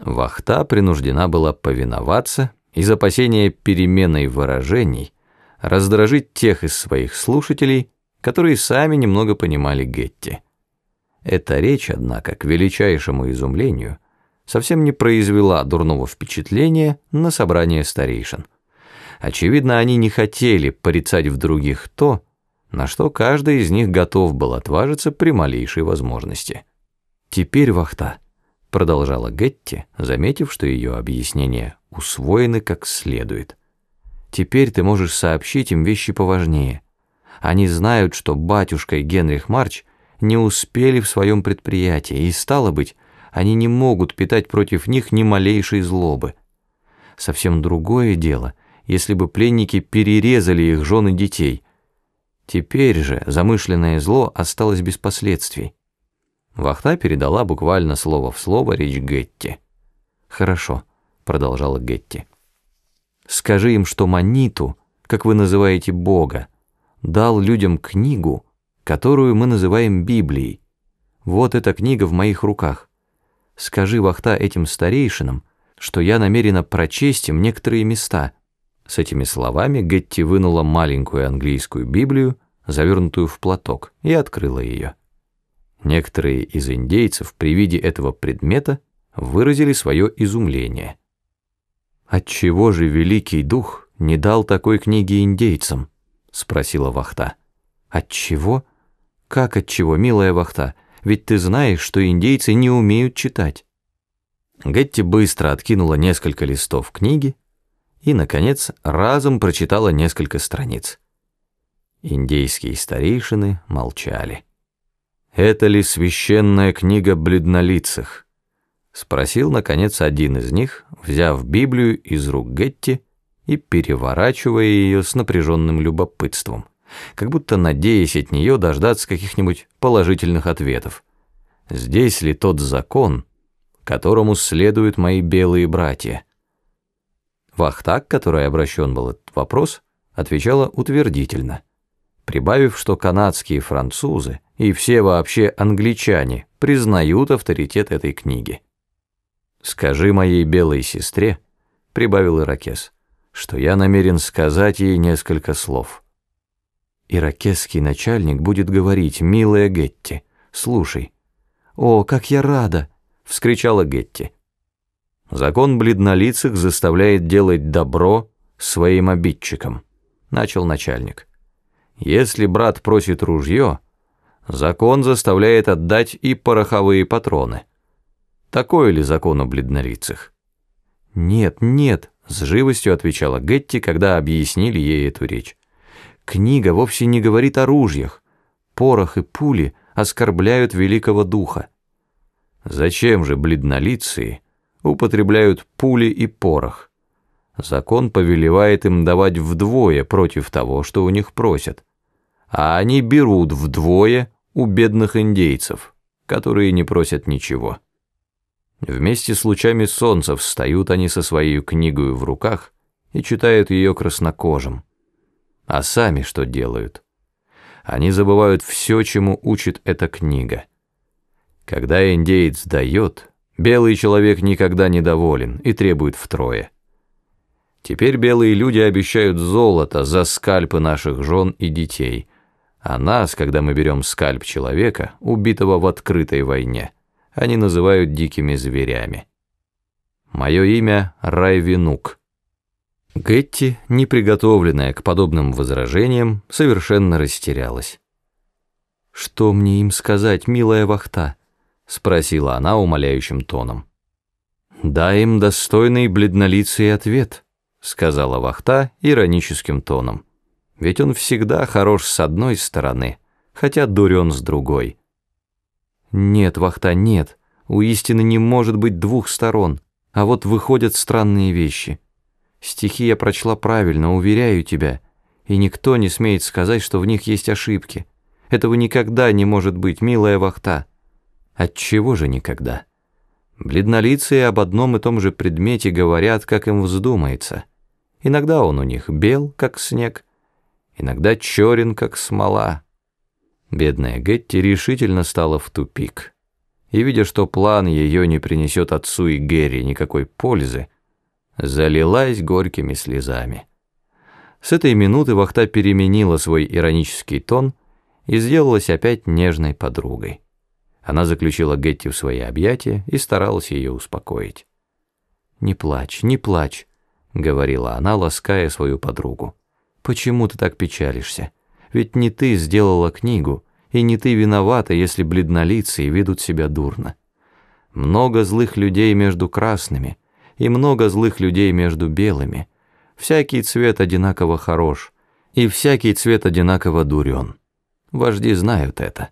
Вахта принуждена была повиноваться из опасения переменой выражений раздражить тех из своих слушателей, которые сами немного понимали Гетти. Эта речь, однако, к величайшему изумлению, совсем не произвела дурного впечатления на собрание старейшин. Очевидно, они не хотели порицать в других то, на что каждый из них готов был отважиться при малейшей возможности. Теперь вахта продолжала Гетти, заметив, что ее объяснения усвоены как следует. «Теперь ты можешь сообщить им вещи поважнее. Они знают, что батюшка и Генрих Марч не успели в своем предприятии, и, стало быть, они не могут питать против них ни малейшей злобы. Совсем другое дело, если бы пленники перерезали их жен и детей. Теперь же замышленное зло осталось без последствий. Вахта передала буквально слово в слово речь Гетти. «Хорошо», — продолжала Гетти. «Скажи им, что Маниту, как вы называете Бога, дал людям книгу, которую мы называем Библией. Вот эта книга в моих руках. Скажи Вахта этим старейшинам, что я намерена прочесть им некоторые места». С этими словами Гетти вынула маленькую английскую Библию, завернутую в платок, и открыла ее. Некоторые из индейцев при виде этого предмета выразили свое изумление. «Отчего же Великий Дух не дал такой книги индейцам?» — спросила Вахта. «Отчего? Как отчего, милая Вахта? Ведь ты знаешь, что индейцы не умеют читать». Гетти быстро откинула несколько листов книги и, наконец, разом прочитала несколько страниц. Индейские старейшины молчали. «Это ли священная книга бледнолицых?» — спросил, наконец, один из них, взяв Библию из рук Гетти и переворачивая ее с напряженным любопытством, как будто надеясь от нее дождаться каких-нибудь положительных ответов. «Здесь ли тот закон, которому следуют мои белые братья?» Вахтак, который обращен был этот вопрос, отвечала утвердительно, прибавив, что канадские французы и все вообще англичане признают авторитет этой книги. «Скажи моей белой сестре», — прибавил Иракес, «что я намерен сказать ей несколько слов». Иракесский начальник будет говорить, «Милая Гетти, слушай». «О, как я рада!» — вскричала Гетти. «Закон бледнолицых заставляет делать добро своим обидчикам», — начал начальник. «Если брат просит ружье, Закон заставляет отдать и пороховые патроны. Такой ли закон о бледнолицах? Нет, нет, с живостью отвечала Гетти, когда объяснили ей эту речь. Книга вовсе не говорит о ружьях. Порох и пули оскорбляют великого духа. Зачем же бледнолицые употребляют пули и порох? Закон повелевает им давать вдвое против того, что у них просят. А они берут вдвое у бедных индейцев, которые не просят ничего. Вместе с лучами солнца встают они со своей книгой в руках и читают ее краснокожим. А сами что делают? Они забывают все, чему учит эта книга. Когда индеец дает, белый человек никогда не доволен и требует втрое. Теперь белые люди обещают золото за скальпы наших жен и детей – а нас, когда мы берем скальп человека, убитого в открытой войне, они называют дикими зверями. Мое имя Райвинук. Гетти, неприготовленная к подобным возражениям, совершенно растерялась. «Что мне им сказать, милая вахта?» — спросила она умоляющим тоном. «Дай им достойный бледнолицый ответ», — сказала вахта ироническим тоном. Ведь он всегда хорош с одной стороны, хотя дурен с другой. Нет, Вахта, нет, у истины не может быть двух сторон, а вот выходят странные вещи. Стихи я прочла правильно, уверяю тебя, и никто не смеет сказать, что в них есть ошибки. Этого никогда не может быть, милая Вахта. Отчего же никогда? Бледнолицые об одном и том же предмете говорят, как им вздумается. Иногда он у них бел, как снег, иногда черен, как смола. Бедная Гетти решительно стала в тупик. и, видя, что план ее не принесет отцу и Герри никакой пользы, залилась горькими слезами. С этой минуты Вахта переменила свой иронический тон и сделалась опять нежной подругой. Она заключила Гетти в свои объятия и старалась ее успокоить. «Не плачь, не плачь», — говорила она, лаская свою подругу. «Почему ты так печалишься? Ведь не ты сделала книгу, и не ты виновата, если бледнолицые ведут себя дурно. Много злых людей между красными, и много злых людей между белыми. Всякий цвет одинаково хорош, и всякий цвет одинаково дурен. Вожди знают это.